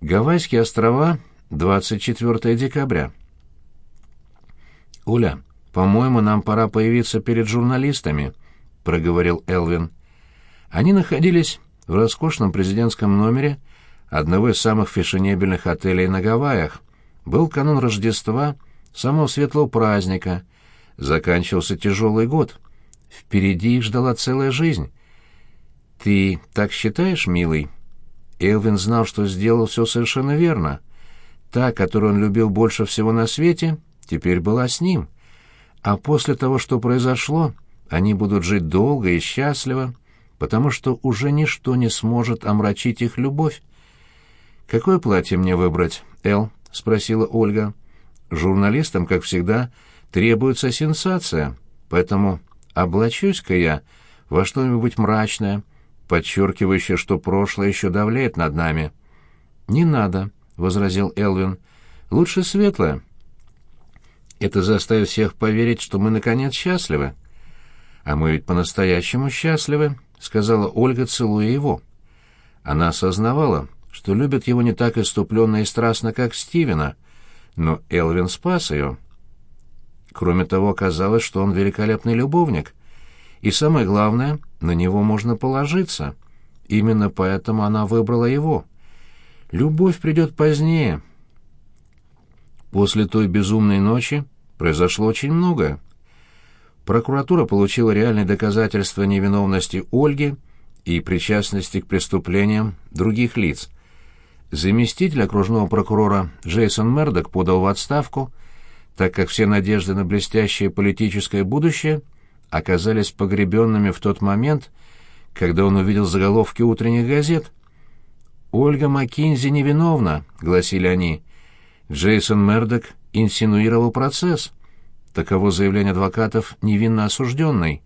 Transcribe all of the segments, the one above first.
Гавайские острова, 24 декабря. «Уля, по-моему, нам пора появиться перед журналистами», — проговорил Элвин. Они находились в роскошном президентском номере одного из самых фешенебельных отелей на Гавайях. Был канун Рождества, самого светлого праздника. Заканчивался тяжелый год. Впереди их ждала целая жизнь. «Ты так считаешь, милый?» Элвин знал, что сделал все совершенно верно. Та, которую он любил больше всего на свете, теперь была с ним. А после того, что произошло, они будут жить долго и счастливо, потому что уже ничто не сможет омрачить их любовь. «Какое платье мне выбрать, Эл?» — спросила Ольга. «Журналистам, как всегда, требуется сенсация, поэтому облачусь-ка я во что-нибудь мрачное, подчеркивающее, что прошлое еще давляет над нами». «Не надо», — возразил Элвин. «Лучше светлое». «Это заставит всех поверить, что мы, наконец, счастливы». «А мы ведь по-настоящему счастливы», — сказала Ольга, целуя его. Она осознавала, что любит его не так иступленно и страстно, как Стивена, но Элвин спас ее. Кроме того, казалось, что он великолепный любовник. И самое главное, на него можно положиться. Именно поэтому она выбрала его. Любовь придет позднее. После той безумной ночи произошло очень многое. Прокуратура получила реальные доказательства невиновности Ольги и причастности к преступлениям других лиц. Заместитель окружного прокурора Джейсон Мердок подал в отставку, так как все надежды на блестящее политическое будущее оказались погребенными в тот момент, когда он увидел заголовки утренних газет. «Ольга Маккинзи невиновна», — гласили они. Джейсон Мердок инсинуировал процесс. Таково заявление адвокатов невинно осужденной.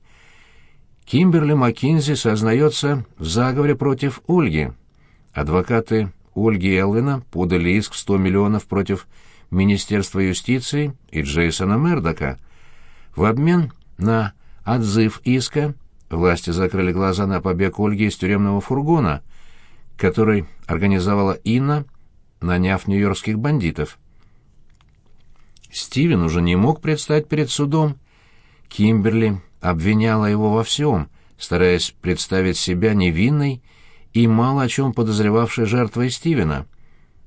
Кимберли Маккинзи сознается в заговоре против Ольги. Адвокаты Ольги Элвина подали иск в 100 миллионов против Министерства юстиции и Джейсона Мердока. В обмен на отзыв иска власти закрыли глаза на побег Ольги из тюремного фургона, который организовала Инна, наняв нью-йоркских бандитов. Стивен уже не мог предстать перед судом. Кимберли обвиняла его во всем, стараясь представить себя невинной и мало о чем подозревавшей жертвой Стивена.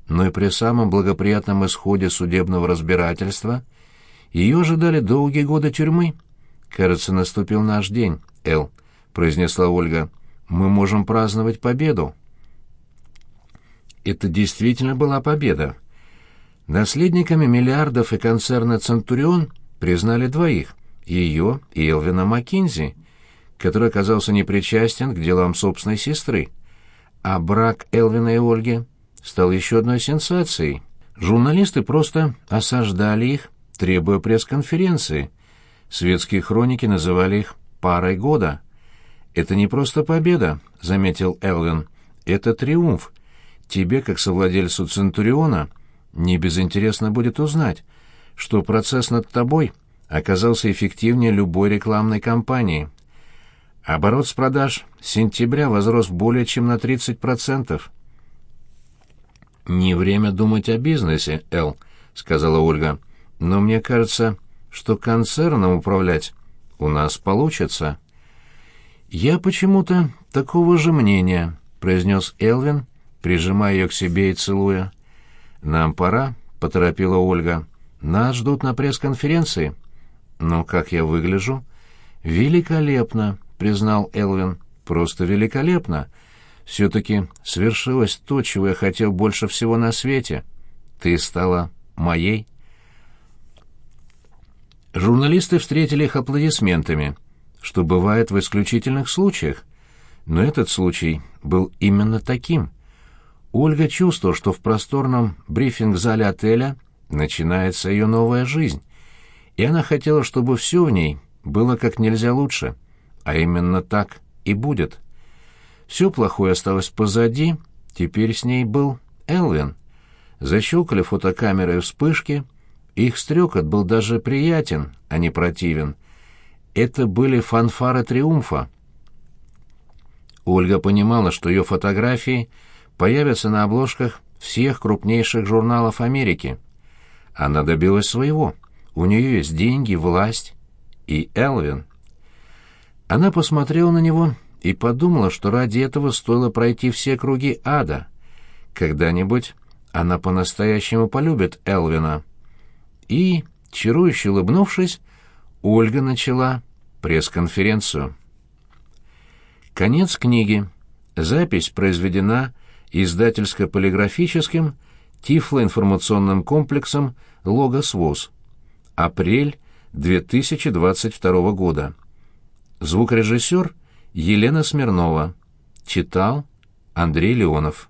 Но и при самом благоприятном исходе судебного разбирательства ее ожидали долгие годы тюрьмы. «Кажется, наступил наш день, Эл», — произнесла Ольга. «Мы можем праздновать победу». Это действительно была победа. Наследниками миллиардов и концерна «Центурион» признали двоих — ее и Элвина Маккинзи, который оказался непричастен к делам собственной сестры — а брак Элвина и Ольги стал еще одной сенсацией. Журналисты просто осаждали их, требуя пресс-конференции. Светские хроники называли их «парой года». «Это не просто победа», — заметил Элвин. «Это триумф. Тебе, как совладельцу Центуриона, не безинтересно будет узнать, что процесс над тобой оказался эффективнее любой рекламной кампании». Оборот с продаж с сентября возрос более чем на 30%. «Не время думать о бизнесе, Эл», — сказала Ольга. «Но мне кажется, что концерном управлять у нас получится». «Я почему-то такого же мнения», — произнес Элвин, прижимая ее к себе и целуя. «Нам пора», — поторопила Ольга. «Нас ждут на пресс-конференции». «Но как я выгляжу?» «Великолепно», — признал Элвин. «Просто великолепно. Все-таки свершилось то, чего я хотел больше всего на свете. Ты стала моей». Журналисты встретили их аплодисментами, что бывает в исключительных случаях. Но этот случай был именно таким. Ольга чувствовала, что в просторном брифинг-зале отеля начинается ее новая жизнь, и она хотела, чтобы все в ней было как нельзя лучше. А именно так и будет. Все плохое осталось позади, теперь с ней был Элвин. Защелкали фотокамеры вспышки, их стрекот был даже приятен, а не противен. Это были фанфары триумфа. Ольга понимала, что ее фотографии появятся на обложках всех крупнейших журналов Америки. Она добилась своего. У нее есть деньги, власть и Элвин. Она посмотрела на него и подумала, что ради этого стоило пройти все круги ада. Когда-нибудь она по-настоящему полюбит Элвина. И, чарующе улыбнувшись, Ольга начала пресс-конференцию. Конец книги. Запись произведена издательско-полиграфическим тифлоинформационным комплексом «Логос ВОЗ». Апрель 2022 года. Звукорежиссер Елена Смирнова. Читал Андрей Леонов.